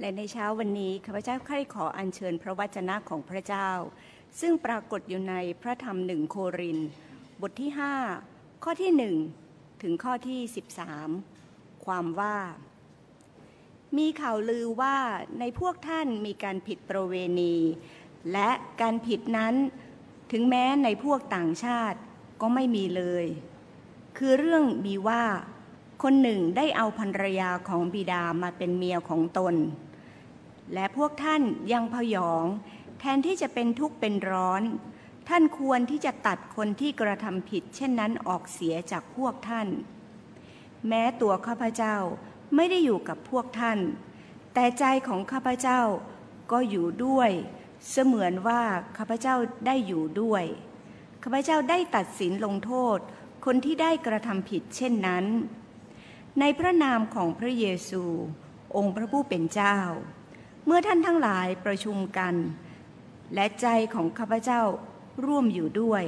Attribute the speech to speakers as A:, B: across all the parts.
A: และในเช้าวันนี้ข้าพเจ้าใคร่ขออัญเชิญพระวจนะของพระเจ้า ซึ่งปรากฏอยู่ในพระธรรมหนึ่งโคริน บทที่ 5 ข้อที่หนึ่งถึงข้อที่ 13 ความว่า มีข่าวลือว่าในพวกท่านมีการผิดประเวณี และการผิดนั้นถึงแม้ในพวกต่างชาติก็ไม่มีเลย คือเรื่องมีว่าคนหนึ่งได้เอาภรรยาของบิดามาเป็นเมียของตน และพวกท่านยังพยอง แทนที่จะเป็นทุกข์เป็นร้อน ท่านควรที่จะตัดคนที่กระทำผิด เช่นนั้นออกเสียจากพวกท่าน แม้ตัวข้าพเจ้าไม่ได้อยู่กับพวกท่าน แต่ใจของข้าพเจ้าก็อยู่ด้วย เสมือนว่าข้าพเจ้าได้อยู่ด้วยข้าพเจ้าได้ตัดสินลงโทษ คนที่ได้กระทำผิดเช่นนั้น ในพระนามของพระเยซู องค์พระผู้เป็นเจ้า เมื่อท่านทั้งหลายประชุมกัน และใจของข้าพเจ้าร่วมอยู่ด้วย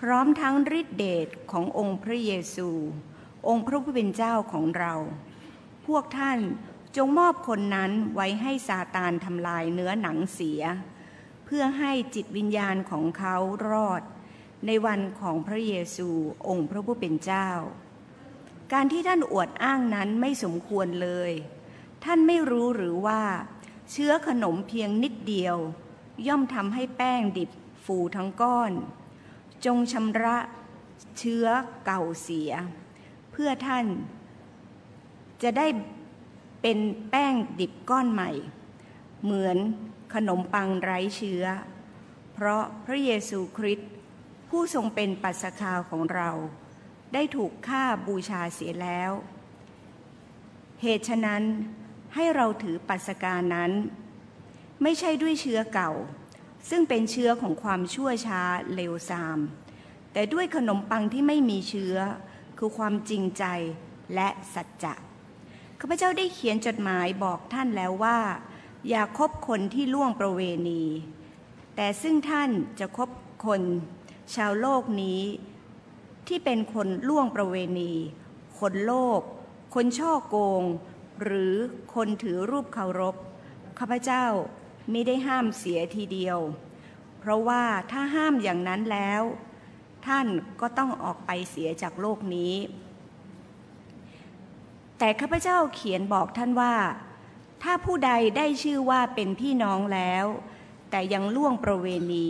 A: พร้อมทั้งฤทธิเดชขององค์พระเยซู องค์พระผู้เป็นเจ้าของเรา พวกท่านจงมอบคนนั้นไว้ให้ซาตานทำลายเนื้อหนังเสีย เพื่อให้จิตวิญญาณของเขารอด ในวันของพระเยซูองค์พระผู้เป็นเจ้า การที่ท่านอวดอ้างนั้นไม่สมควรเลย ท่านไม่รู้หรือว่า เชื้อขนมเพียงนิดเดียว ย่อมทำให้แป้งดิบฟูทั้งก้อน จงชำระเชื้อเก่าเสีย เพื่อท่านจะได้เป็นแป้งดิบก้อนใหม่ เหมือนขนมปังไร้เชื้อ เพราะพระเยซูคริสต์ผู้ทรงเป็นปัสคาของเรา ได้ถูกฆ่าบูชาเสียแล้ว เหตุฉะนั้น ให้เราถือปัสกานั้น ไม่ใช่ด้วยเชื้อเก่า ซึ่งเป็นเชื้อของความชั่วช้าเลวทราม แต่ด้วยขนมปังที่ไม่มีเชื้อ คือความจริงใจและสัจจะข้าพเจ้าได้เขียนจดหมายบอกท่านแล้วว่า อย่าคบคนที่ล่วงประเวณี แต่ซึ่งท่านจะคบคนชาวโลกนี้ที่เป็นคนล่วงประเวณี คนโลภคนช่อโกง หรือคนถือรูปเคารพข้าพเจ้าไม่ได้ห้ามเสียทีเดียว เพราะว่าถ้าห้ามอย่างนั้นแล้ว ท่านก็ต้องออกไปเสียจากโลกนี้ แต่ข้าพเจ้าเขียนบอกท่านว่า ถ้าผู้ใดได้ชื่อว่าเป็นพี่น้องแล้ว แต่ยังล่วงประเวณี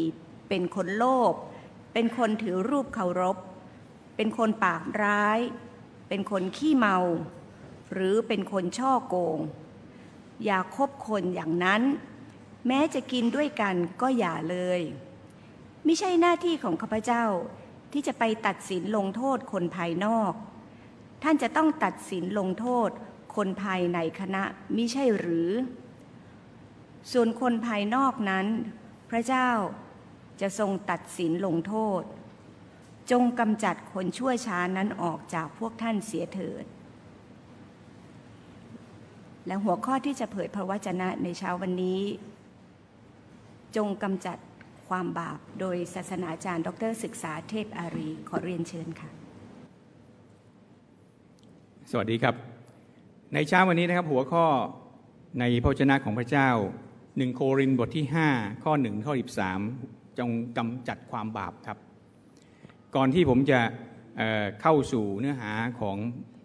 A: เป็นคนโลภเป็นคนถือรูปเคารพ เป็นคนปากร้าย เป็นคนขี้เมา หรือเป็นคนช่อโกง อย่าคบคนอย่างนั้น แม้จะกินด้วยกันก็อย่าเลย ไม่ใช่หน้าที่ของข้าพเจ้าที่จะไปตัดสินลงโทษคนภายนอก ท่านจะต้องตัดสินลงโทษคนภายในคณะมิใช่หรือ ส่วนคนภายนอกนั้น พระเจ้าจะทรงตัดสินลงโทษ จงกำจัดคนชั่วช้านั้นออกจากพวกท่านเสียเถิด และหัวข้อที่จะเผยพระวจนะในเช้าวันนี้ จงกำจัดความบาปโดยศาสนาจารย์ ดรศึกษาเทพอารีขอเรียนเชิญค่ะ
B: สวัสดีครับ ในเช้าวันนี้นะครับหัวข้อในพระวจนะของพระเจ้าหนึ่งโครินบทที่ 5 ข้อ1ข้อ13 จงกำจัดความบาปครับ ก่อนที่ผมจะเข้าสู่เนื้อหาของ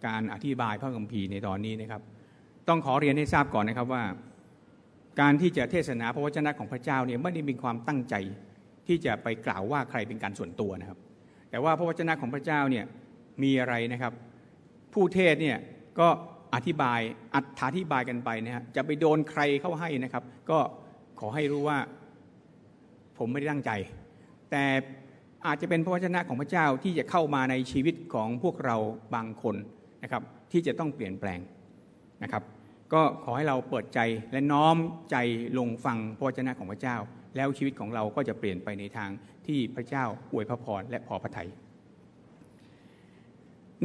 B: การอธิบายพระคัมภีร์ในตอนนี้นะครับ ต้องขอเรียนให้ทราบก่อนนะครับว่า การที่จะเทศนาพระวจนะของพระเจ้าเนี่ยไม่ได้มีความตั้งใจที่จะไปกล่าวว่าใครเป็นการส่วนตัวนะครับ แต่ว่าพระวจนะของพระเจ้าเนี่ยมีอะไรนะครับ ผู้เทศเนี่ยก็อธิบายอัธาธิบายกันไปนะฮะจะไปโดนใครเข้าให้นะครับ ก็ขอให้รู้ว่าผมไม่ได้ตั้งใจ แต่อาจจะเป็นพระวจนะของพระเจ้าที่จะเข้ามาในชีวิตของพวกเราบางคนนะครับ ที่จะต้องเปลี่ยนแปลงนะครับ ก็ขอให้เราเปิดใจและน้อมใจลงฟังพระวจนะของพระเจ้า แล้วชีวิตของเราก็จะเปลี่ยนไปในทางที่พระเจ้าอวยพระพรและพอพระทยัย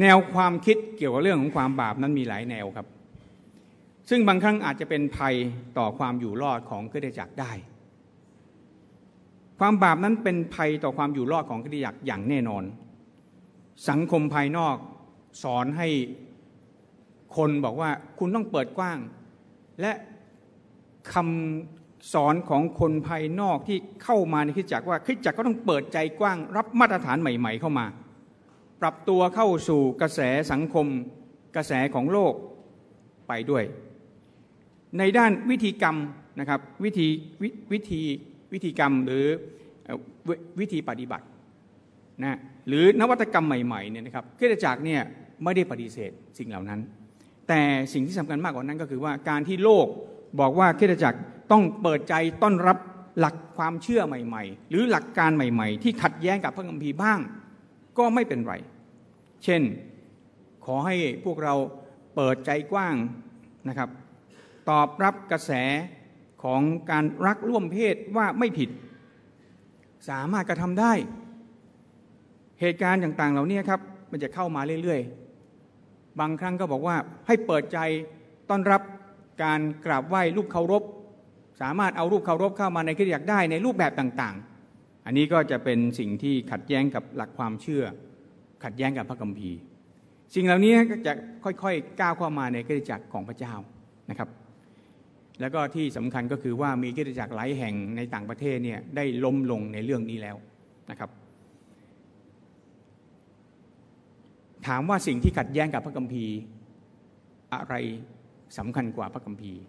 B: แนวความคิดเกี่ยวกับเรื่องของความบาปนั้นมีหลายแนวครับ ซึ่งบางครั้งอาจจะเป็นภัยต่อความอยู่รอดของคริสตจักรได้ ความบาปนั้นเป็นภัยต่อความอยู่รอดของคริสตจักรอย่างแน่นอน สังคมภายนอกสอนให้ คนบอกว่าคุณต้องเปิดกว้าง และคำสอนของคนภายนอกที่เข้ามาในคริสตจักรว่าคริสตจักรก็ต้องเปิดใจกว้าง รับมาตรฐานใหม่ ๆ เข้ามา ปรับตัวเข้าสู่กระแสสังคม กระแสของโลกไปด้วย ในด้านวิธีกรรมนะครับวิธีวิธีวิธีกรรมหรือวิธีปฏิบัตินะหรือนวัตกรรมใหม่ๆเนี่ยนะครับคริสตจักรเนี่ยไม่ได้ปฏิเสธสิ่งเหล่านั้น แต่สิ่งที่สำคัญมากกว่านั้นก็คือว่าการที่โลกบอกว่าคริสตจักรต้องเปิดใจต้อนรับหลักความเชื่อใหม่ ๆ หรือหลักการใหม่ ๆ ที่ขัดแย้งกับพระคัมภีร์บ้าง ก็ไม่เป็นไร เช่นขอให้พวกเราเปิดใจกว้างนะครับ ตอบรับกระแสของการรักร่วมเพศว่าไม่ผิด สามารถกระทำได้ เหตุการณ์ต่างๆ เหล่านี้ครับ มันจะเข้ามาเรื่อยๆ บางครั้งก็บอกว่าให้เปิดใจต้อนรับการกราบไหว้รูปเคารพ สามารถเอารูปเคารพเข้ามาในคริสตจักรได้ในรูปแบบต่างๆ อันนี้ก็จะเป็นสิ่งที่ขัดแย้งกับหลักความเชื่อ ขัดแย้งกับพระคัมภีร์ สิ่งเหล่านี้ก็จะค่อยๆก้าวเข้ามาในกิจจักรของพระเจ้านะครับ แล้วก็ที่สำคัญก็คือว่ามีกิจจักรหลายแห่งในต่างประเทศเนี่ยได้ล้มลงในเรื่องนี้แล้วนะครับ ถามว่าสิ่งที่ขัดแย้งกับพระคัมภีร์อะไรสำคัญกว่าพระคัมภีร์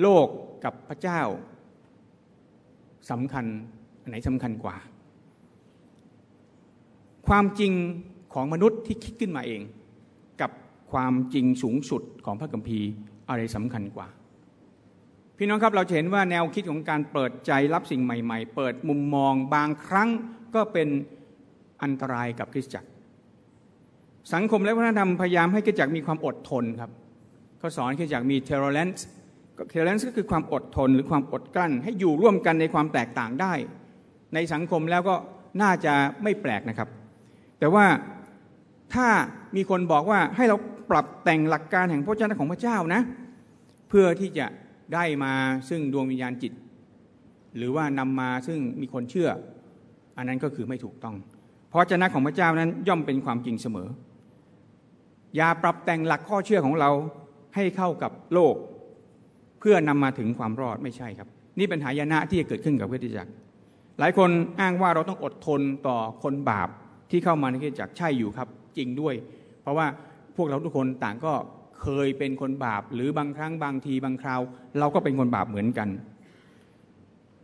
B: โลกกับพระเจ้าสำคัญอันไหนสำคัญกว่า ความจริงของมนุษย์ที่คิดขึ้นมาเอง กับความจริงสูงสุดของพระคัมภีร์อะไรสำคัญกว่า พี่น้องครับเราเห็นว่าแนวคิดของการเปิดใจรับสิ่งใหม่ ๆ เปิดมุมมองบางครั้งก็เป็นอันตรายกับคริสตจักร สังคมและวัฒนธรรมพยายามให้คริสตจักรมีความอดทนครับเขาสอนคริสตจักรมี tolerance tolerance ก็คือความอดทนหรือความอดกลั้น ให้อยู่ร่วมกันในความแตกต่างได้ ในสังคมแล้วก็น่าจะไม่แปลกนะครับ แต่ว่าถ้ามีคนบอกว่าให้เราปรับแต่งหลักการแห่งพระเจ้าของพระเจ้านะ เพื่อที่จะได้มาซึ่งดวงวิญญาณจิต หรือว่านำมาซึ่งมีคนเชื่อ อันนั้นก็คือไม่ถูกต้อง เพราะเจ้าของพระเจ้านั้นย่อมเป็นความจริงเสมอ อย่าปรับแต่งหลักข้อเชื่อของเราให้เข้ากับโลก เพื่อนำมาถึงความรอดไม่ใช่ครับ นี่เป็นหายนะที่จะเกิดขึ้นกับพระจักร หลายคนอ้างว่าเราต้องอดทนต่อคนบาปที่เข้ามาในคริสตจักรใช่อยู่ครับ จริงด้วย เพราะว่าพวกเราทุกคนต่างก็เคยเป็นคนบาป หรือบางครั้งบางทีบางคราว เราก็เป็นคนบาปเหมือนกัน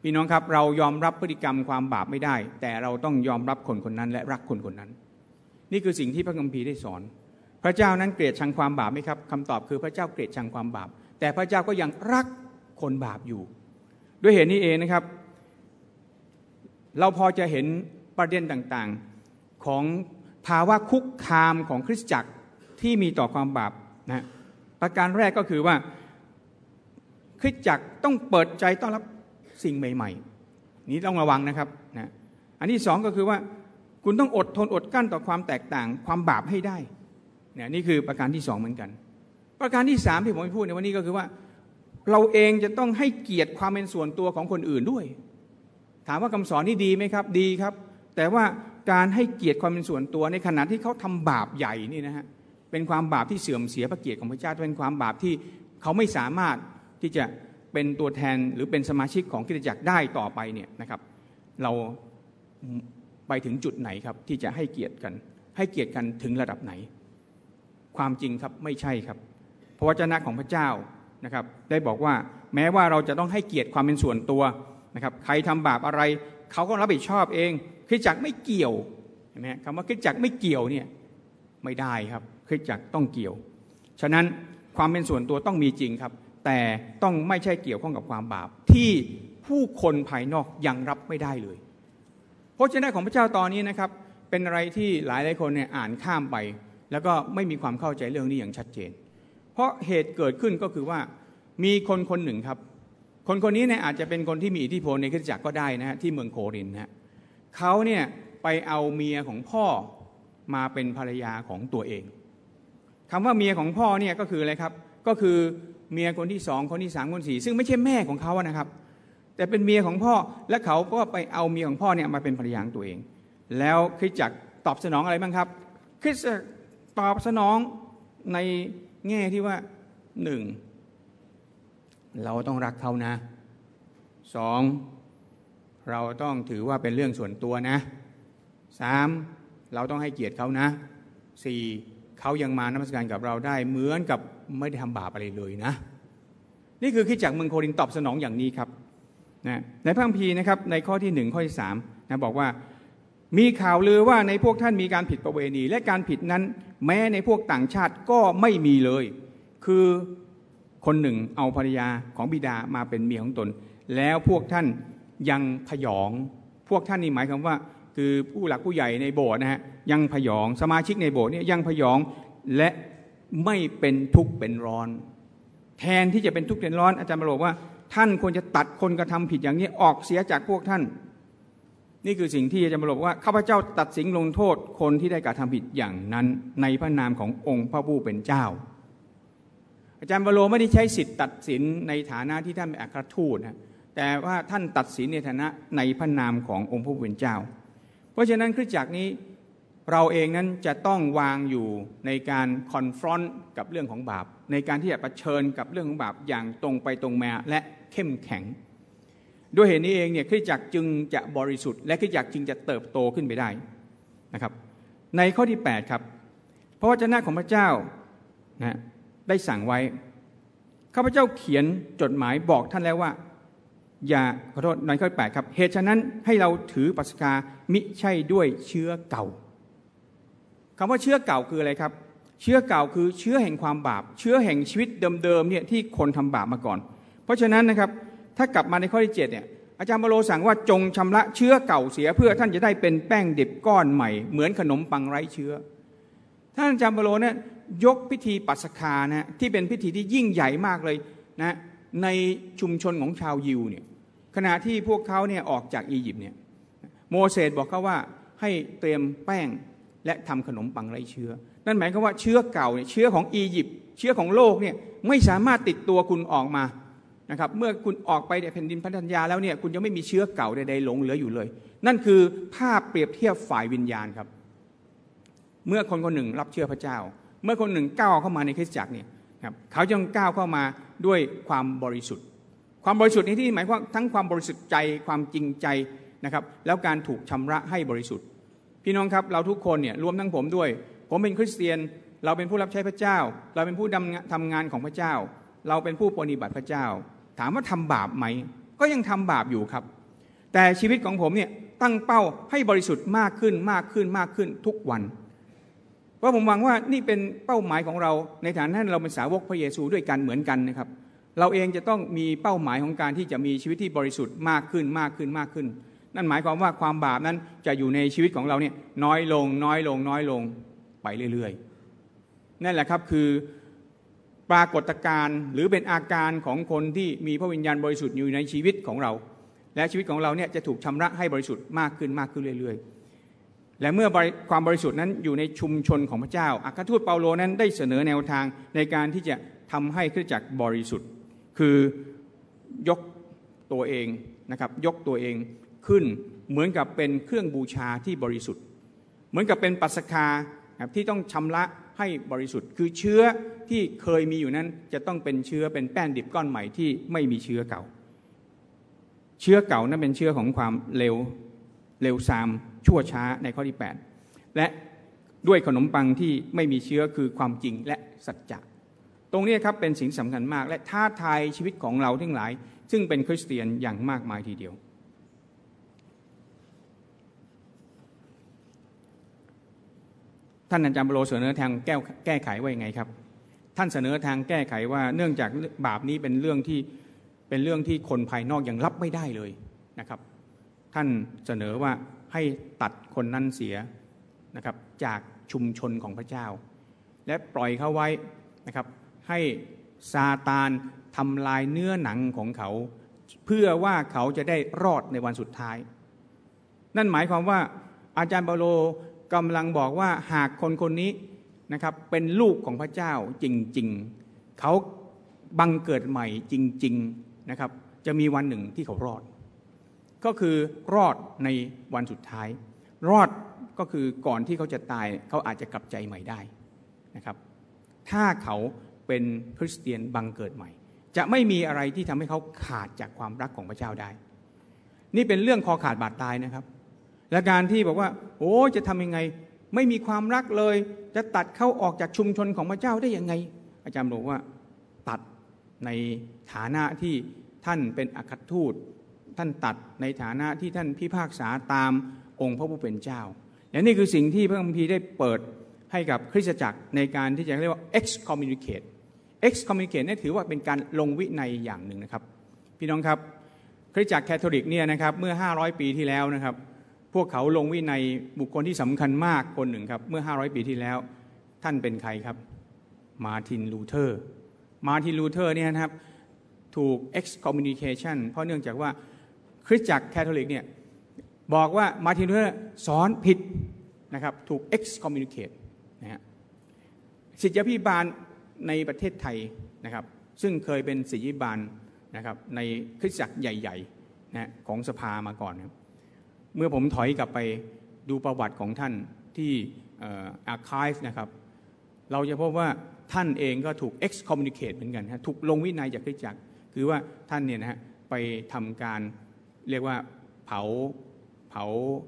B: พี่น้องครับเรายอมรับพฤติกรรมความบาปไม่ได้ แต่เราต้องยอมรับคนคนนั้นและรักคนคนนั้น นี่คือสิ่งที่พระคัมภีร์ได้สอน พระเจ้านั้นเกลียดชังความบาปไหมครับคำตอบคือพระเจ้าเกลียดชังความบาป แต่พระเจ้าก็ยังรักคนบาปอยู่ ด้วยเหตุนี้เองนะครับ เราพอจะเห็นประเด็นต่างๆของภาวะคุกคามของคริสตจักรที่มีต่อความบาปนะประการแรกก็คือว่าคริสตจักรต้องเปิดใจต้อนรับสิ่งใหม่ ๆ นี้ต้องระวังนะครับนะอันที่สองก็คือว่าคุณต้องอดทนอดกั้นต่อความแตกต่างความบาปให้ได้ เนี่ยนี่คือประการที่สองเหมือนกัน ประการที่สามที่ผมพูดในวันนี้ก็คือว่า เราเองจะต้องให้เกียรติความเป็นส่วนตัวของคนอื่นด้วย ถามว่าคำสอนนี่ดีไหมครับ ดีครับ แต่ว่าการให้เกียรติความเป็นส่วนตัวในขณะที่เขาทำบาปใหญ่นี่นะฮะเป็นความบาปที่เสื่อมเสียพระเกียรติของพระเจ้าเป็นความบาปที่เขาไม่สามารถที่จะเป็นตัวแทนหรือเป็นสมาชิกของกิจจักรได้ต่อไปเนี่ยนะครับ เราไปถึงจุดไหนครับที่จะให้เกียรติกัน ให้เกียรติกันถึงระดับไหน ความจริงครับไม่ใช่ครับพระวจนะของพระเจ้านะครับ ได้บอกว่าแม้ว่าเราจะต้องให้เกียรติความเป็นส่วนตัวนะครับ ใครทำบาปอะไรเขาก็รับผิดชอบเองคริสจักรไม่เกี่ยวเห็นไหมคำว่าคริสจักรไม่เกี่ยวเนี่ยไม่ได้ครับคริสจักรต้องเกี่ยว ฉะนั้นความเป็นส่วนตัวต้องมีจริงครับ แต่ต้องไม่ใช่เกี่ยวข้องกับความบาป ที่ผู้คนภายนอกยังรับไม่ได้เลยพระเจ้าของพระเจ้าตอนนี้นะครับ เป็นอะไรที่หลายหลายคนเนี่ยอ่านข้ามไป แล้วก็ไม่มีความเข้าใจเรื่องนี้อย่างชัดเจน เพราะเหตุเกิดขึ้นก็คือว่ามีคนคนหนึ่งครับ คนคนนี้เนี่ยอาจจะเป็นคนที่มีอิทธิพลในคริสตจักรก็ได้นะฮะที่เมืองโครินนะฮะเขาเนี่ยไปเอาเมียของพ่อมาเป็นภรรยาของตัวเองคำว่าเมียของพ่อเนี่ยก็คืออะไรครับ ก็คือเมียคนที่สองคนที่สามคนสี่ซึ่งไม่ใช่แม่ของเขานะครับ แต่เป็นเมียของพ่อและเขาก็ไปเอาเมียของพ่อเนี่ยมาเป็นภรรยาของตัวเอง แล้วคริสจักรตอบสนองอะไรบ้างครับคริสจักร ตอบสนองในแง่ที่ว่าหนึ่งเราต้องรักเขานะสองเราต้องถือว่าเป็นเรื่องส่วนตัวนะสามเราต้องให้เกียรติเขานะสี่เขายังมานมัสการกับเราได้เหมือนกับไม่ได้ทำบาปอะไรเลยนะ นี่คือคิดจากเมืองโครินตอบสนองอย่างนี้ครับนะในพระคัมภีร์นะครับในข้อที่หนึ่งข้อที่สามนะบอกว่ามีข่าวลือว่าในพวกท่านมีการผิดประเวณี และการผิดนั้น แม้ในพวกต่างชาติก็ไม่มีเลย คือคนหนึ่งเอาภรรยาของบิดามาเป็นเมียของตน แล้วพวกท่านยังพยอง พวกท่านนี่หมายความว่า คือผู้หลักผู้ใหญ่ในโบสถ์นะฮะยังพยองสมาชิกในโบสถ์เนี่ยยังพยองและไม่เป็นทุกข์เป็นร้อน แทนที่จะเป็นทุกข์เป็นร้อนอาจารย์บอกว่า ท่านควรจะตัดคนกระทำผิดอย่างนี้ออกเสียจากพวกท่าน นี่คือสิ่งที่อาจารย์บอกว่าข้าพเจ้าตัดสินลงโทษคนที่ได้กระทำผิดอย่างนั้น ในพระนามขององค์พระผู้เป็นเจ้า อาจารย์บโลไม่ได้ใช้สิทธิ์ตัดสินในฐานะที่ท่านเป็นอัครทูตนะแต่ว่าท่านตัดสินในฐานะในพระนามขององค์พระผู้เป็นเจ้า เพราะฉะนั้นคริสตจักรนี้เราเองนั้นจะต้องวางอยู่ในการคอนฟรอนต์กับเรื่องของบาป ในการที่จะะเผชิญกับเรื่องของบาปอย่างตรงไปตรงมาและเข้มแข็ง ด้วยเหตุนี้เองเนี่ยคริสตจักรจึงจะบริสุทธิ์และคริสตจักรจึงจะเติบโตขึ้นไปได้นะครับ ในข้อที่ 8 ครับ พระวจนะของพระเจ้านะได้สั่งไว้ข้าพเจ้าเขียนจดหมายบอกท่านแล้วว่า อย่าขอโทษในข้อแปดครับ เหตุฉะนั้นให้เราถือปัสกามิใช่ด้วยเชื้อเก่าคำว่าเชื้อเก่าคืออะไรครับ เชื้อเก่าคือเชื้อแห่งความบาป เชื้อแห่งชีวิตเดิมๆเนี่ยที่คนทำบาปมาก่อน เพราะฉะนั้นนะครับ ถ้ากลับมาในข้อที่7เนี่ยอาจารย์บาโลสั่งว่าจงชำระเชื้อเก่าเสียเพื่อท่านจะได้เป็นแป้งดิบก้อนใหม่ เหมือนขนมปังไร้เชื้อ ท่านอาจารย์บาโลเนี่ยยกพิธีปัสกานะที่เป็นพิธีที่ยิ่งใหญ่มากเลยนะในชุมชนของชาวยิวเนี่ยขณะที่พวกเขาเนี่ยออกจากอียิปต์เนี่ยโมเสสบอกเขาว่าให้เตรียมแป้งและทำขนมปังไร้เชื้อ นั่นหมายความว่าเชื้อเก่าเนี่ยเชื้อของอียิปต์เชื้อของโลกเนี่ยไม่สามารถติดตัวคุณออกมา นะครับเมื่อคุณออกไปในแผ่นดินพันธัญญาแล้วเนี่ยคุณจะไม่มีเชื้อเก่าใดๆหลงเหลืออยู่เลย นั่นคือภาพเปรียบเทียบฝ่ายวิญญาณครับ เมื่อคนคนหนึ่งรับเชื่อพระเจ้า เมื่อคนหนึ่งก้าวเข้ามาในคริสตจักรเนี่ยครับเขาจะก้าวเข้ามาด้วยความบริสุทธิ์ ความบริสุทธิ์ในที่หมายควาทั้งความบริสุทธิ์ใจความจริงใจนะครับแล้วการถูกชำระให้บริสุทธิ์ พี่น้องครับเราทุกคนเนี่ยรวมทั้งผมด้วย ผมเป็นคริสเตียน เราเป็นผู้รับใช้พระเจ้า เราเป็นผู้ทำงานของพระเจ้า เราเป็นผู้ปฏิบัติพระเจ้า ถามว่าทำบาปไหม ก็ยังทำบาปอยู่ครับ แต่ชีวิตของผมเนี่ยตั้งเป้าให้บริสุทธิ์มากขึ้นมากขึ้นมากขึ้นทุกวัน เพราะผมหวังว่านี่เป็นเป้าหมายของเราในฐานะเราเป็นสาวกพระเยซูด้วยกันเหมือนกันนะครับ เราเองจะต้องมีเป้าหมายของการที่จะมีชีวิตที่บริสุทธิ์มากขึ้นมากขึ้นมากขึ้น นั่นหมายความว่าความบาปนั้นจะอยู่ในชีวิตของเราเนี่ยน้อยลงน้อยลงน้อยลงไปเรื่อยๆ นั่นแหละครับคือ ปรากฏการณ์หรือเป็นอาการของคนที่มีพระวิญญาณบริสุทธิ์อยู่ในชีวิตของเรา และชีวิตของเราเนี่ยจะถูกชำระให้บริสุทธิ์มากขึ้นมากขึ้นเรื่อย ๆ และเมื่อความบริสุทธิ์นั้นอยู่ในชุมชนของพระเจ้าอัครทูตเปาโลนั้นได้เสนอแนวทางในการที่จะทำให้คริสตจักรบริสุทธิ์ คือยกตัวเองนะครับยกตัวเองขึ้นเหมือนกับเป็นเครื่องบูชาที่บริสุทธิ์ เหมือนกับเป็นปัสกาที่ต้องชำระ ให้บริสุทธิ์ คือเชื้อที่เคยมีอยู่นั้นจะต้องเป็นเชื้อเป็นแป้งดิบก้อนใหม่ที่ไม่มีเชื้อเก่า เชื้อเก่านั้นเป็นเชื้อของความเร็วเร็วซามชั่วช้าในข้อที่ 8 และด้วยขนมปังที่ไม่มีเชื้อคือความจริงและสัจจะตรงนี้ครับเป็นสิ่งสำคัญมาก และท้าทายชีวิตของเราทั้งหลาย ซึ่งเป็นคริสเตียนอย่างมากมายทีเดียว ท่านอาจารย์บโลเสนอทางแก้แก้ไขว่ายังไงครับ ท่านเสนอทางแก้ไขว่าเนื่องจากบาปนี้เป็นเรื่องที่เป็นเรื่องที่คนภายนอกยังรับไม่ได้เลยนะครับ ท่านเสนอว่าให้ตัดคนนั้นเสียนะครับจากชุมชนของพระเจ้า และปล่อยเขาไว้นะครับ ให้ซาตานทำลายเนื้อหนังของเขา เพื่อว่าเขาจะได้รอดในวันสุดท้าย นั่นหมายความว่าอาจารย์เปาโล กำลังบอกว่าหากคนคนนี้นะครับเป็นลูกของพระเจ้าจริง ๆ เขาบังเกิดใหม่จริง ๆนะครับ จะมีวันหนึ่งที่เขารอด ก็คือรอดในวันสุดท้าย รอดก็คือก่อนที่เขาจะตายเขาอาจจะกลับใจใหม่ได้นะครับ ถ้าเขาเป็นคริสเตียนบังเกิดใหม่จจะไม่มีอะไรที่ทำให้เขาขาดจากความรักของพระเจ้าได้ นี่เป็นเรื่องคอขาดบาดตายนะครับ และการที่บอกว่า โอ้จะทำยังไง ไม่มีความรักเลย จะตัดเขาออกจากชุมชนของพระเจ้าได้ยังไง อาจารย์บอกว่าตัดในฐานะที่ท่านเป็นอัครทูต ท่านตัดในฐานะที่ท่านพิพากษาตามองค์พระผู้เป็นเจ้า และนี่คือสิ่งที่พระคัมภีร์ได้เปิดให้กับคริสตจักรในการที่จะเรียกว่า excommunicate excommunicate นี่ถือว่าเป็นการลงวินัยอย่างหนึ่งนะครับ พี่น้องครับคริสตจักรแคทอลิกเนี่ยนะครับเมื่อ 500 ปีที่แล้วนะครับ พวกเขาลงวินัยบุคคลที่สำคัญมากคนหนึ่งครับ เมื่อ 500 ปีที่แล้ว ท่านเป็นใครครับ มาร์ตินลูเทอร์ มาร์ตินลูเทอร์เนี่ยนะครับ ถูก excommunication เพราะเนื่องจากว่าคริสตจักรแคทอลิกเนี่ยบอกว่ามาร์ตินลูเทอร์สอนผิดนะครับ ถูก excommunicate นะฮะศิษยาภิบาลในประเทศไทยนะครับ ซึ่งเคยเป็นศิษยิบาลนะครับในคริสตจักรใหญ่ๆนะของสภามาก่อนครับ เมื่อผมถอยกลับไปดูประวัติของท่านที่อาร์คีฟนะครับเราจะพบว่าท่านเองก็ถูก excommunicate เหมือนกันฮะถูกลงวินัยจากคริสตจักร คือว่าท่านเนี่ยนะฮะไปทำการเรียกว่าเผาเผา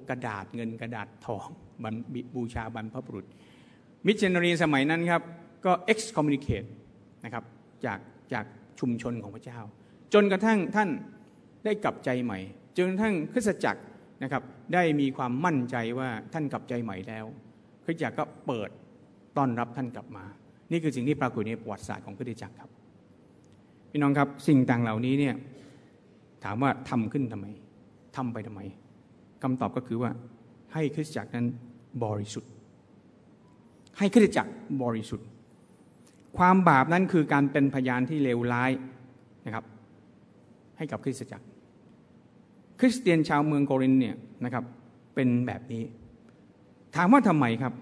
B: กระดาษเงินกระดาษทองบูชาบรรพบุรุษ มิชชันนารีสมัยนั้นครับก็ excommunicate นะครับจากจากชุมชนของพระเจ้า จนกระทั่งท่านได้กลับใจใหม่ จนกระทั่งคริสตจักร นะครับ ได้มีความมั่นใจว่าท่านกลับใจใหม่แล้วคริสตจักรก็เปิดต้อนรับท่านกลับมา นี่คือสิ่งที่ปรากฏในประวัติศาสตร์ของคริสตจักรครับพี่น้องครับสิ่งต่างเหล่านี้เนี่ยถามว่าทำขึ้นทำไมทำไปทำไมคำตอบก็คือว่าให้คริสตจักรนั้นบริสุทธิ์ ให้คริสตจักรบริสุทธิ์ ความบาปนั้นคือการเป็นพยานที่เลวร้ายนะครับ ให้กับคริสตจักร คริสเตียนชาวเมืองโกรินเนี่ยนะครับเป็นแบบนี้ ถามว่าทำไมครับ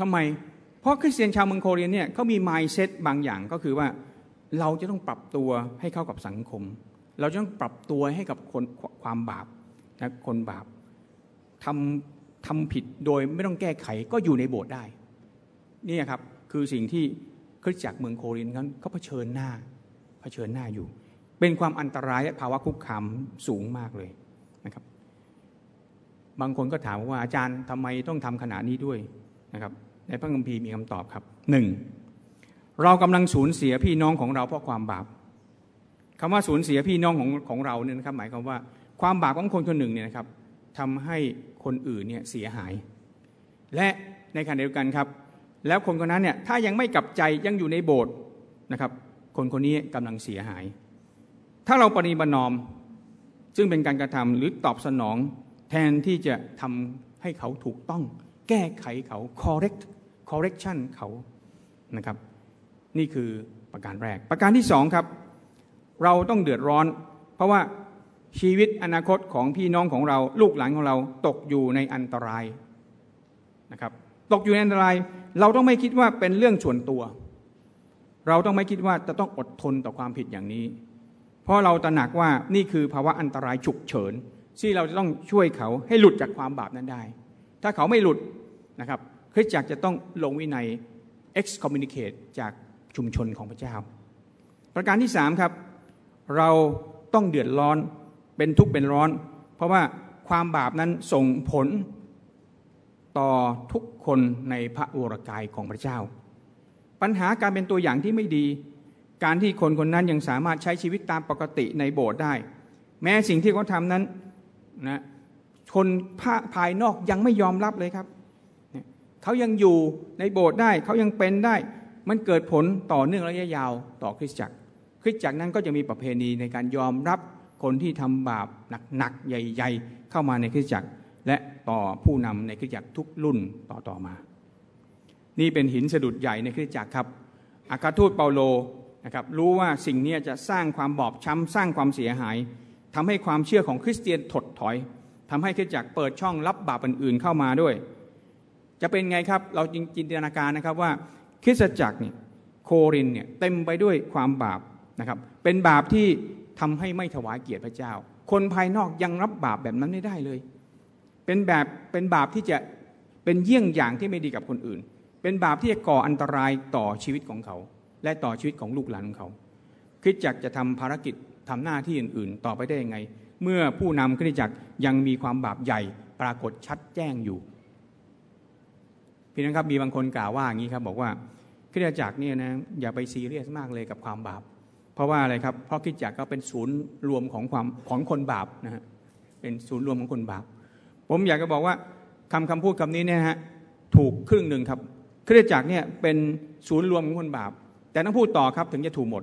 B: ทำไม เพราะคริสเตียนชาวเมืองโครินเนี่ยเขามีไมายเซตบางอย่างก็คือว่าเราจะต้องปรับตัวให้เข้ากับสังคม เราจะต้องปรับตัวให้กับคนความบาปนะคนบาปทำทำผิดโดยไม่ต้องแก้ไขก็อยู่ในโบสถ์ได้ นี่ครับคือสิ่งที่คริสตจักรเมืองโครินนั้นเขาเผชิญหน้าเผชิญหน้าอยู่ เป็นความอันตรายและภาวะคุกคามสูงมากเลยนะครับ บางคนก็ถามว่าอาจารย์ทำไมต้องทำขนาดนี้ด้วยนะครับ ในพระคัมภีร์มีคำตอบครับหนึ่งเรากำลังสูญเสียพี่น้องของเราเพราะความบาปคำว่าสูญเสียพี่น้องของของเราเนี่ยนะครับ หมายความว่าความบาปของคนคนหนึ่งเนี่ยนะครับทำให้คนอื่นเนี่ยเสียหาย และในขณะเดียวกันครับ แล้วคนคนนั้นเนี่ยถ้ายังไม่กลับใจยังอยู่ในโบสถ์นะครับ คนคนนี้กำลังเสียหาย ถ้าเราปฏิบัตินอม ซึ่งเป็นการกระทำหรือตอบสนอง แทนที่จะทำให้เขาถูกต้อง แก้ไขเขา correct correction เขานะครับ นี่คือประการแรก ประการที่สองครับ เราต้องเดือดร้อน เพราะว่าชีวิตอนาคตของพี่น้องของเรา ลูกหลานของเราตกอยู่ในอันตรายนะครับ ตกอยู่ในอันตราย เราต้องไม่คิดว่าเป็นเรื่องส่วนตัว เราต้องไม่คิดว่าจะต้องอดทนต่อความผิดอย่างนี้ เพราะเราตระหนักว่านี่คือภาวะอันตรายฉุกเฉินที่เราจะต้องช่วยเขาให้หลุดจากความบาปนั้นได้ ถ้าเขาไม่หลุดนะครับคริสตจักรจะต้องลงวินัย excommunicate จากชุมชนของพระเจ้า ประการที่สามครับเราต้องเดือดร้อนเป็นทุกข์เป็นร้อน เพราะว่าความบาปนั้นส่งผลต่อทุกคนในพระวรกายของพระเจ้า ปัญหาการเป็นตัวอย่างที่ไม่ดี การที่คนคนนั้นยังสามารถใช้ชีวิตตามปกติในโบสถ์ได้ แม้สิ่งที่เขาทำนั้นนะคนภายนอกยังไม่ยอมรับเลยครับ เขายังอยู่ในโบสถ์ได้เขายังเป็นได้ มันเกิดผลต่อเนื่องระยะยาวต่อคริสตจักร คริสตจักรนั้นก็จะมีประเพณีในการยอมรับคนที่ทำบาปหนักๆใหญ่ ๆ เข้ามาในคริสตจักร และต่อผู้นำในคริสตจักรทุกรุ่นต่อต่อมา นี่เป็นหินสะดุดใหญ่ในคริสตจักรครับอาคาทูตเปาโล นะครับรู้ว่าสิ่งนี้จะสร้างความบอบช้ำสร้างความเสียหายทำให้ความเชื่อของคริสเตียนถดถอยทำให้คริสตจักรเปิดช่องรับบาปอื่นๆเข้ามาด้วย จะเป็นไงครับเราจินตนาการนะครับว่าคริสตจักรเนี่ยโครินเนี่ยเต็มไปด้วยความบาปนะครับเป็นบาปที่ทำให้ไม่ถวายเกียรติพระเจ้า คนภายนอกยังรับบาปแบบนั้นไม่ได้เลย เป็นแบบเป็นบาปที่จะเป็นเยี่ยงอย่างที่ไม่ดีกับคนอื่น เป็นบาปที่จะก่ออันตรายต่อชีวิตของเขา และต่อชีวิตของลูกหลานของเขาคริสตจักรจะทำภารกิจทำหน้าที่อื่น ๆ ต่อไปได้ยังไง เมื่อผู้นำคริสตจักรยังมีความบาปใหญ่ปรากฏชัดแจ้งอยู่พี่น้องครับมีบางคนกล่าวว่าอย่างนี้ครับบอกว่าคริสตจักรเนี่ยนะอย่าไปซีเรียสมากเลยกับความบาป เพราะว่าอะไรครับเพราะคริสตจักรก็เป็นศูนย์รวมของความของคนบาปนะฮะเป็นศูนย์รวมของคนบาป ผมอยากจะบอกว่าคำคำพูดคำนี้เนี่ยฮะถูกครึ่งหนึ่งครับคริสตจักรเนี่ยเป็นศูนย์รวมของคนบาป แต่ต้องพูดต่อครับถึงจะถูกหมด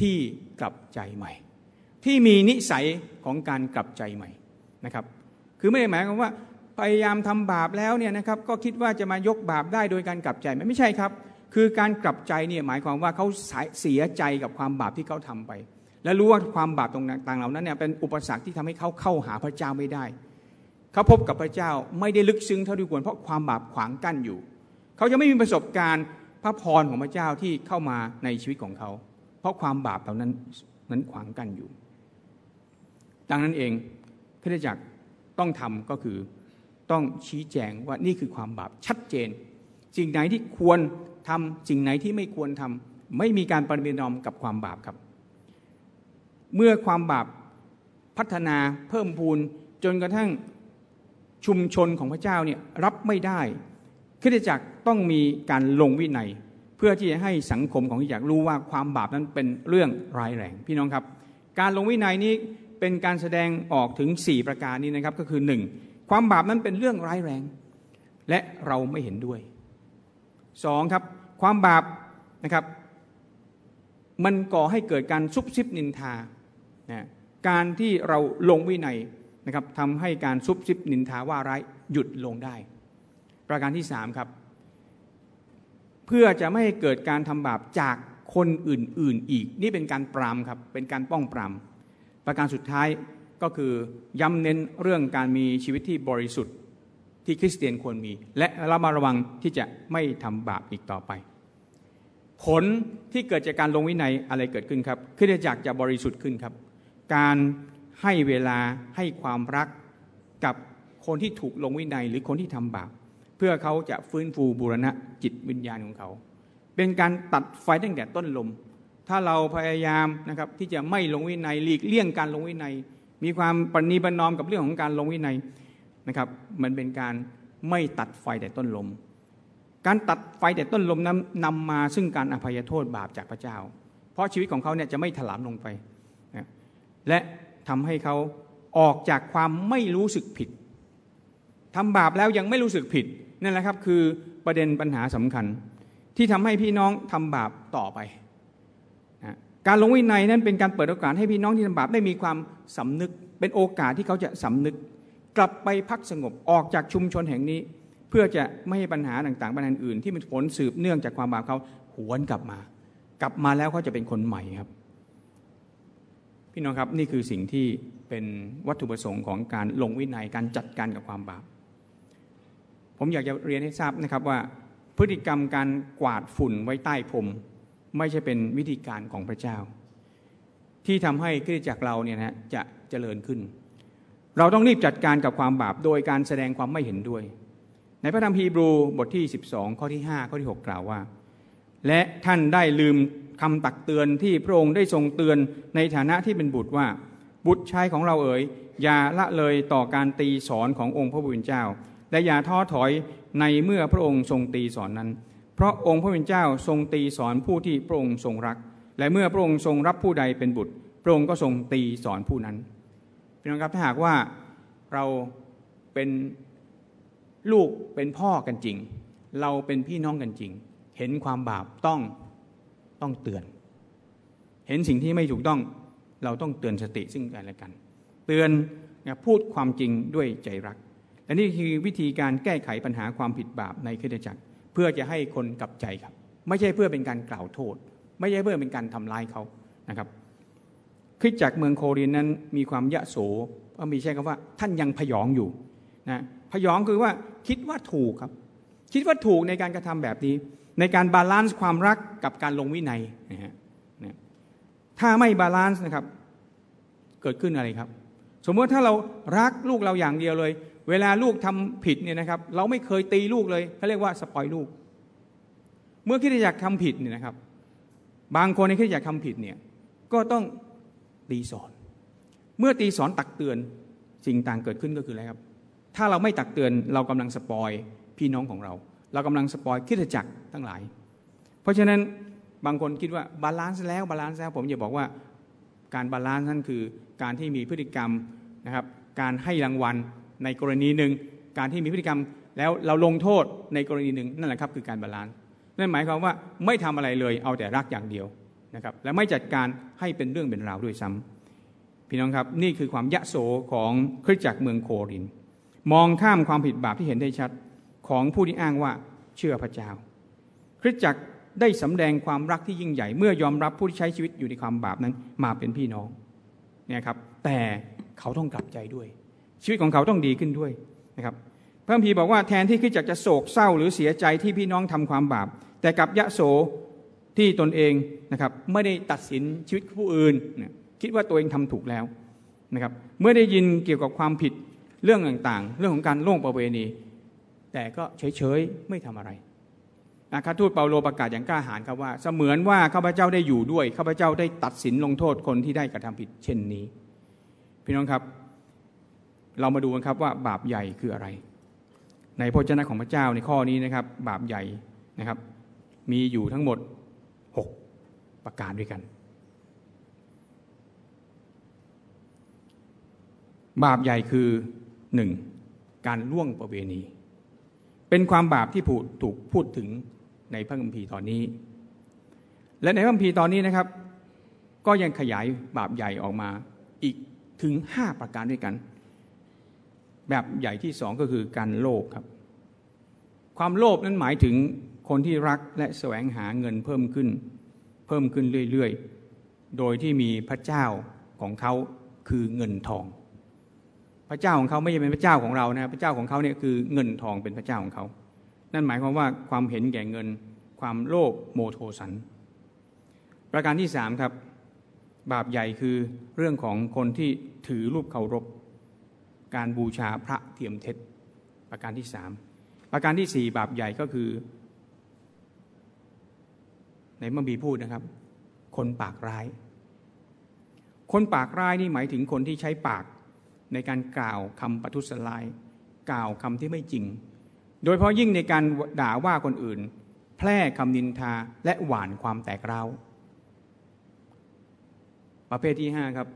B: ที่กลับใจใหม่ ที่มีนิสัยของการกลับใจใหม่นะครับ คือไม่ได้หมายความว่าพยายามทำบาปแล้วเนี่ยนะครับก็คิดว่าจะมายกบาปได้โดยการกลับใจไม่ใช่ครับ คือการกลับใจเนี่ยหมายความว่าเขาเสียใจกับความบาปที่เขาทำไป และรู้ว่าความบาปตรงต่างเหล่านั้นเนี่ยเป็นอุปสรรคที่ทำให้เขาเข้าหาพระเจ้าไม่ได้ เขาพบกับพระเจ้าไม่ได้ลึกซึ้งเท่าที่ควรเพราะความบาปขวางกั้นอยู่ เขาจะไม่มีประสบการณ์ ระพรของพระเจ้าที่เข้ามาในชีวิตของเขา เพราะความบาปเหล่านั้นนั้นขวางกั้นอยู่ ดังนั้นเองคริสตจักรต้องทำก็คือต้องชี้แจงว่านี่คือความบาปชัดเจนสิ่งไหนที่ควรทำสิ่งไหนที่ไม่ควรทำไม่มีการปฏิบัตินอมกับความบาปครับ เมื่อความบาปพัฒนาเพิ่มพูนจนกระทั่งชุมชนของพระเจ้าเนี่ยรับไม่ได้ คริสตจักรต้องมีการลงวินัย เพื่อที่จะให้สังคมของคริสตจักรรู้ว่าความบาปนั้นเป็นเรื่องร้ายแรงพี่น้องครับ การลงวินัยนี้เป็นการแสดงออกถึง 4 ประการนี้นะครับก็คือ 1. ความบาปนั้นเป็นเรื่องร้ายแรง และเราไม่เห็นด้วยสองครับความบาปนะครับ มันก่อให้เกิดการซุบซิบนินทานะการที่เราลงวินัยนะครับทำให้การซุบซิบนินทาว่าร้ายหยุดลงได้ ประการที่สามครับ เพื่อจะไม่ให้เกิดการทำบาปจากคนอื่นๆอีก นี่เป็นการปรามครับ เป็นการป้องปราม ประการสุดท้ายก็คือย้ำเน้นเรื่องการมีชีวิตที่บริสุทธิ์ที่คริสเตียนควรมี และระมัดระวังที่จะไม่ทำบาปอีกต่อไป ผลที่เกิดจากการลงวินัยอะไรเกิดขึ้นครับคริสตจักรจะบริสุทธิ์ขึ้นครับ การให้เวลาให้ความรักกับคนที่ถูกลงวินัยหรือคนที่ทำบาป เพื่อเขาจะฟื้นฟูบูรณะจิตวิญญาณของเขา เป็นการตัดไฟตั้งแต่ต้นลม ถ้าเราพยายามนะครับที่จะไม่ลงวินัยหลีกเลี่ยงการลงวินัย มีความปณีประนอมกับเรื่องของการลงวินัยนะครับมันเป็นการไม่ตัดไฟแต่ต้นลม การตัดไฟแต่ต้นลมนั้นนำมาซึ่งการอภัยโทษบาปจากพระเจ้า เพราะชีวิตของเขาเนี่ยจะไม่ถลำลงไปนะและทำให้เขาออกจากความไม่รู้สึกผิดทำบาปแล้วยังไม่รู้สึกผิด นั่นแหละครับคือประเด็นปัญหาสำคัญ ที่ทำให้พี่น้องทำบาปต่อไปนะการลงวินัยนั้นเป็นการเปิดโอกาสให้พี่น้องที่ทำบาปได้มีความสำนึก เป็นโอกาสที่เขาจะสำนึก กลับไปพักสงบออกจากชุมชนแห่งนี้ เพื่อจะไม่ให้ปัญหาต่างๆปัญหาอื่น ที่เป็นผลสืบเนื่องจากความบาปเขาหวนกลับมา กลับมาแล้วเขาจะเป็นคนใหม่ครับ พี่น้องครับนี่คือสิ่งที่เป็นวัตถุประสงค์ของการลงวินัยการจัดการกับความบาป ผมอยากจะเรียนให้ทราบนะครับว่า พฤติกรรมการกวาดฝุ่นไว้ใต้พรมไม่ใช่เป็นวิธีการของพระเจ้า ที่ทำให้คริสตจักรเราเนี่ยนะจะเจริญขึ้น เราต้องรีบจัดการกับความบาปโดยการแสดงความไม่เห็นด้วย ในพระธรรมฮีบรูบทที่ 12 ข้อที่ 5 ข้อที่ 6 กล่าวว่า และท่านได้ลืมคำตักเตือนที่พระองค์ได้ทรงเตือนในฐานะที่เป็นบุตรว่า บุตรชายของเราเอ๋ยอย่าละเลยต่อการตีสอนขององค์พระผู้เป็นเจ้า และอย่าท้อถอยในเมื่อพระองค์ทรงตีสอนนั้น เพราะองค์พระผู้เป็นเจ้าทรงตีสอนผู้ที่พระองค์ทรงรัก และเมื่อพระองค์ทรงรับผู้ใดเป็นบุตร พระองค์ก็ทรงตีสอนผู้นั้นพี่น้องครับถ้าหากว่าเราเป็นลูกเป็นพ่อกันจริง เราเป็นพี่น้องกันจริง เห็นความบาปต้องต้องเตือน เห็นสิ่งที่ไม่ถูกต้องเราต้องเตือนสติซึ่งกันและกัน เตือนพูดความจริงด้วยใจรัก และนี่คือวิธีการแก้ไขปัญหาความผิดบาปในคริสตจักร เพื่อจะให้คนกลับใจครับ ไม่ใช่เพื่อเป็นการกล่าวโทษ ไม่ใช่เพื่อเป็นการทำร้ายเขานะครับคริสตจักรเมืองโครินธ์นั้นมีความยโสก็มีใช้คำว่า ท่านยังผยองอยู่นะผยองคือว่าคิดว่าถูกครับ คิดว่าถูกในการกระทำแบบนี้ ในการ balance ความรักกับการลงวินัยนะฮะถ้าไม่ balance นะครับ เกิดขึ้นอะไรครับ สมมติถ้าเรารักลูกเราอย่างเดียวเลย เวลาลูกทำผิดเนี่ยนะครับ เราไม่เคยตีลูกเลยเขาเรียกว่า spoil ลูก เมื่อคริสตจักรทำผิดเนี่ยนะครับ บางคนในคริสตจักรทำผิดเนี่ยก็ต้องตีสอน เมื่อตีสอนตักเตือนสิ่งต่างเกิดขึ้นก็คืออะไรครับ ถ้าเราไม่ตักเตือนเรากำลัง spoil พี่น้องของเรา เรากำลัง spoil คริสตจักรทั้งหลาย เพราะฉะนั้นบางคนคิดว่า balance แล้ว balance แล้วผมจะบอกว่าการ balance นั่นคือการที่มีพฤติกรรมนะครับ การให้รางวัล ในกรณีหนึ่ง การที่มีพฤติกรรมแล้วเราลงโทษในกรณีหนึ่งนั่นแหละครับคือการ balance นั่นหมายความว่าไม่ทำอะไรเลยเอาแต่รักอย่างเดียวนะครับและไม่จัดการให้เป็นเรื่องเป็นราวด้วยซ้ำพี่น้องครับนี่คือความยโสของคริสตจักรเมืองโครินธ์ มองข้ามความผิดบาปที่เห็นได้ชัดของผู้ที่อ้างว่าเชื่อพระเจ้า คริสตจักรได้สำแดงความรักที่ยิ่งใหญ่ เมื่อยอมรับผู้ที่ใช้ชีวิตอยู่ในความบาปนั้นมาเป็นพี่น้องเนี่ยครับแต่เขาต้องกลับใจด้วย ชีวิตของเขาต้องดีขึ้นด้วยนะครับพระคัมภีร์บอกว่าแทนที่คริสจักจะโศกเศร้าหรือเสียใจที่พี่น้องทำความบาป แต่กับยะโสที่ตนเองนะครับไม่ได้ตัดสินชีวิตผู้อื่นคิดว่าตัวเองทำถูกแล้วนะครับเมื่อได้ยินเกี่ยวกับความผิดเรื่องต่างๆ เรื่องของการล่วงประเวณี แต่ก็เฉยๆไม่ทำอะไรอาคาทูตเปาโลประกาศอย่างกล้าหาญครับว่า เสมือนว่าข้าพเจ้าได้อยู่ด้วยข้าพเจ้าได้ตัดสินลงโทษคนที่ได้กระทำผิดเช่นนี้ พี่น้องครับ เรามาดูกันครับว่าบาปใหญ่คืออะไร ในพระเจ้าของพระเจ้าในข้อนี้นะครับ บาปใหญ่นะครับ มีอยู่ทั้งหมด 6 ประการด้วยกัน บาปใหญ่คือหนึ่งการล่วงประเวณี เป็นความบาปที่ผูถูกพูดถึงในพระคัมภีร์ตอนนี้ และในพระคัมภีร์ตอนนี้นะครับ ก็ยังขยายบาปใหญ่ออกมาอีกถึงห้าประการด้วยกัน แบบใหญ่ที่สองก็คือการโลภครับ ความโลภนั้นหมายถึงคนที่รักและแสวงหาเงินเพิ่มขึ้น เพิ่มขึ้นเรื่อยๆ โดยที่มีพระเจ้าของเขาคือเงินทอง พระเจ้าของเขาไม่ใช่เป็นพระเจ้าของเรานะพระเจ้าของเขาเนี่ยคือเงินทองเป็นพระเจ้าของเขา นั่นหมายความว่าความเห็นแก่เงิน ความโลภโมโทสัน ประการที่สามครับ บาปใหญ่คือเรื่องของคนที่ถือรูปเคารพ การบูชาพระเทียมเท็จ ประการที่สามประการที่สี่บาปใหญ่ก็คือ ในมัมบีพูดนะครับ คนปากร้าย คนปากร้ายนี่หมายถึงคนที่ใช้ปากในการกล่าวคำประทุษร้าย กล่าวคำที่ไม่จริง โดยเพราะยิ่งในการด่าว่าคนอื่น แพร่คำนินทาและหวานความแตกร้าวประเภทที่ห้าครับ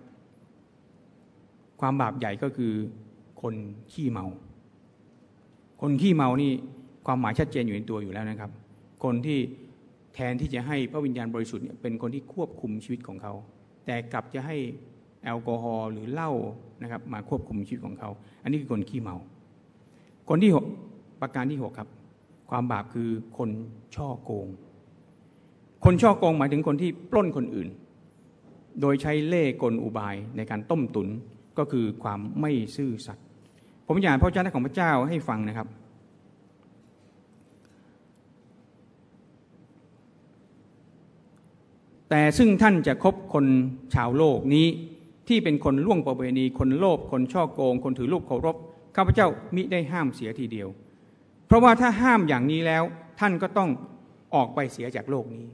B: ความบาปใหญ่ก็คือ คนขี้เมา คนขี้เมานี่ความหมายชัดเจนอยู่ในตัวอยู่แล้วนะครับ คนที่แทนที่จะให้พระวิญญาณบริสุทธิ์เนี่ยเป็นคนที่ควบคุมชีวิตของเขา แต่กลับจะให้แอลกอฮอล์หรือเหล้านะครับมาควบคุมชีวิตของเขา อันนี้คือคนขี้เมา คนที่หกประการที่หกครับ ความบาปคือคนช่อโกง คนช่อโกงหมายถึงคนที่ปล้นคนอื่น โดยใช้เล่กลอุบายในการต้มตุนก็คือความไม่ซื่อสัตย์ ผมอยากพระเจ้าของพระเจ้าให้ฟังนะครับ แต่ซึ่งท่านจะคบคนชาวโลกนี้ที่เป็นคนล่วงประเวณี คนโลภคนช่อโกง คนถือรูปเคารพข้าพเจ้ามิได้ห้ามเสียทีเดียว เพราะว่าถ้าห้ามอย่างนี้แล้วท่านก็ต้องออกไปเสียจากโลกนี้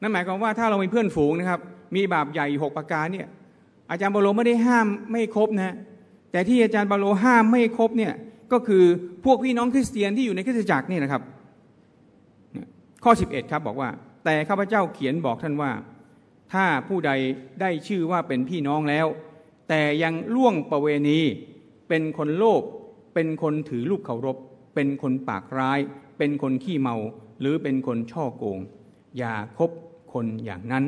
B: นั่นหมายความว่าถ้าเรามีเพื่อนฝูงนะครับ มีบาปใหญ่หกประการเนี่ยอาจารย์บโลไม่ได้ห้ามไม่ครบนะ แต่ที่อาจารย์บาโลห้ามไม่ครบเนี่ยก็คือพวกพี่น้องคริสเตียนที่อยู่ในคริสตจักรนี่นะครับ ข้อ 11 ครับบอกว่า แต่ข้าพเจ้าเขียนบอกท่านว่า ถ้าผู้ใดได้ชื่อว่าเป็นพี่น้องแล้ว แต่ยังล่วงประเวณี เป็นคนโลภเป็นคนถือลูกเคารพ เป็นคนปากร้าย เป็นคนขี้เมา หรือเป็นคนช่อโกง อย่าคบคนอย่างนั้น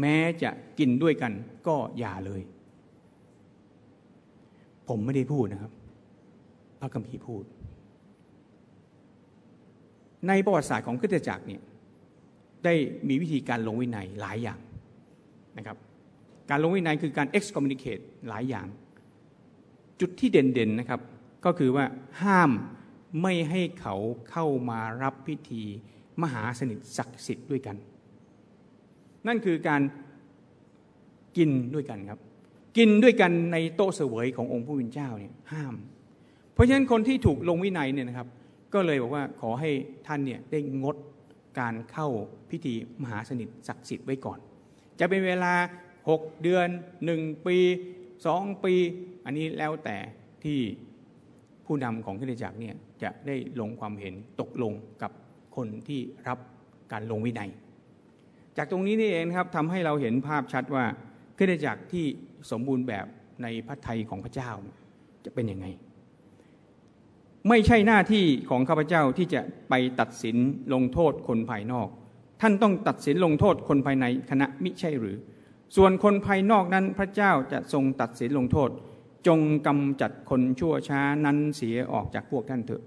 B: แม้จะกินด้วยกันก็อย่าเลย ผมไม่ได้พูดนะครับ พระคัมภีร์พูด ในประวัติศาสตร์ของคริสตจักรเนี่ยได้มีวิธีการลงวินัยหลายอย่างนะครับ การลงวินัยคือการ excommunicate หลายอย่าง จุดที่เด่นๆนะครับ ก็คือว่าห้ามไม่ให้เขาเข้ามารับพิธีมหาสนิทศักดิ์สิทธิ์ด้วยกัน นั่นคือการกินด้วยกันครับ กินด้วยกันในโต๊ะเสวยขององค์พระวิญเจ้าเนี่ยห้าม เพราะฉะนั้นคนที่ถูกลงวินัยเนี่ยนะครับ ก็เลยบอกว่าขอให้ท่านเนี่ยได้งดการเข้าพิธีมหาสนิทศักดิ์สิทธิ์ไว้ก่อน จะเป็นเวลาหกเดือนหนึ่งปีสองปี อันนี้แล้วแต่ที่ผู้นำของคริสตจักรเนี่ยจะได้ลงความเห็นตกลงกับคนที่รับการลงวินัย จากตรงนี้นี่เองครับทำให้เราเห็นภาพชัดว่าคริสตจักรที่ สมบูรณ์แบบในพระทัยของพระเจ้าจะเป็นยังไง ไม่ใช่หน้าที่ของข้าพเจ้าที่จะไปตัดสินลงโทษคนภายนอก ท่านต้องตัดสินลงโทษคนภายในคณะมิใช่หรือ ส่วนคนภายนอกนั้นพระเจ้าจะทรงตัดสินลงโทษ จงกำจัดคนชั่วช้านั้นเสียออกจากพวกท่านเถอะ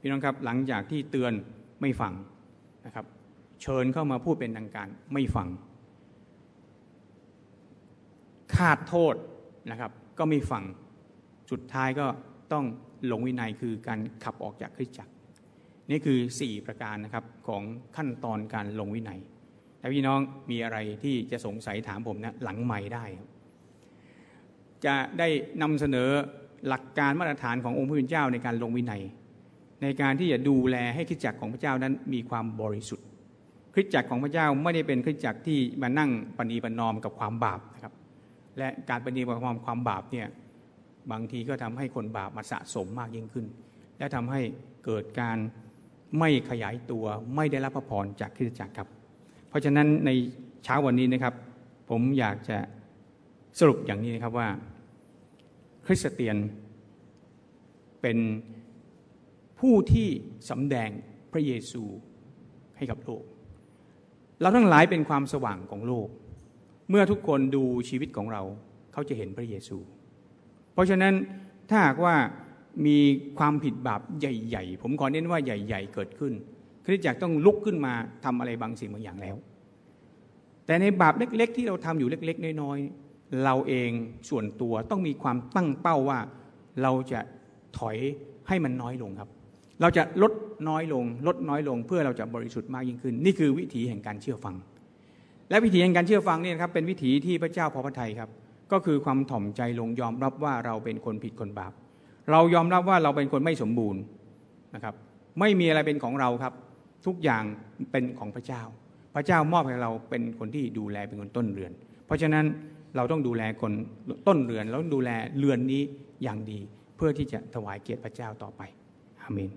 B: พี่น้องครับหลังจากที่เตือนไม่ฟังนะครับ เชิญเข้ามาพูดเป็นทางการไม่ฟัง ขาดโทษนะครับ ก็ไม่ฟังสุดท้ายก็ต้องลงวินัยคือการขับออกจากคริสตจักร นี่คือ 4 ประการนะครับของขั้นตอนการลงวินัยถ้าพี่น้องมีอะไรที่จะสงสัยถามผมนะหลังใหม่ได้ จะได้นำเสนอหลักการมาตรฐานขององค์พระผู้เป็นเจ้าในการลงวินัย ในการที่จะดูแลให้คริสตจักรของพระเจ้านั้นมีความบริสุทธิ์คริสตจักรของพระเจ้าไม่ได้เป็นคริสตจักรที่มานั่งปณีปนอมกับความบาปนะครับ และการปณีประนอมความบาปเนี่ยบางทีก็ทำให้คนบาปมาสะสมมากยิ่งขึ้น และทำให้เกิดการไม่ขยายตัวไม่ได้รับพระพรจากคริสตจักรครับ เพราะฉะนั้นในเช้าวันนี้นะครับ ผมอยากจะสรุปอย่างนี้นะครับว่า คริสเตียนเป็นผู้ที่สำแดงพระเยซูให้กับโลก เราทั้งหลายเป็นความสว่างของโลก เมื่อทุกคนดูชีวิตของเรา เขาจะเห็นพระเยซู เพราะฉะนั้นถ้าหากว่ามีความผิดบาปใหญ่ ๆ ผมขอเน้นว่าใหญ่ ๆ เกิดขึ้นคริสตจักรต้องลุกขึ้นมาทำอะไรบางสิ่งบางอย่างแล้ว แต่ในบาปเล็ก ๆ ที่เราทำอยู่เล็ก ๆ น้อยๆเราเองส่วนตัวต้องมีความตั้งเป้าว่าเราจะถอยให้มันน้อยลงครับ เราจะลดน้อยลง ลดน้อยลงเพื่อเราจะบริสุทธิ์มากยิ่งขึ้น นี่คือวิถีแห่งการเชื่อฟัง และวิถีแห่งการเชื่อฟังนี่นะครับเป็นวิถีที่พระเจ้าพอพระทัยครับ ก็คือความถ่อมใจลงยอมรับว่าเราเป็นคนผิดคนบาป เรายอมรับว่าเราเป็นคนไม่สมบูรณ์นะครับ ไม่มีอะไรเป็นของเราครับ ทุกอย่างเป็นของพระเจ้า พระเจ้ามอบให้เราเป็นคนที่ดูแลเป็นคนต้นเรือน เพราะฉะนั้นเราต้องดูแลคนต้นเรือนแล้วดูแลเรือนนี้อย่างดี เพื่อที่จะถวายเกียรติพระเจ้าต่อไปอาเมน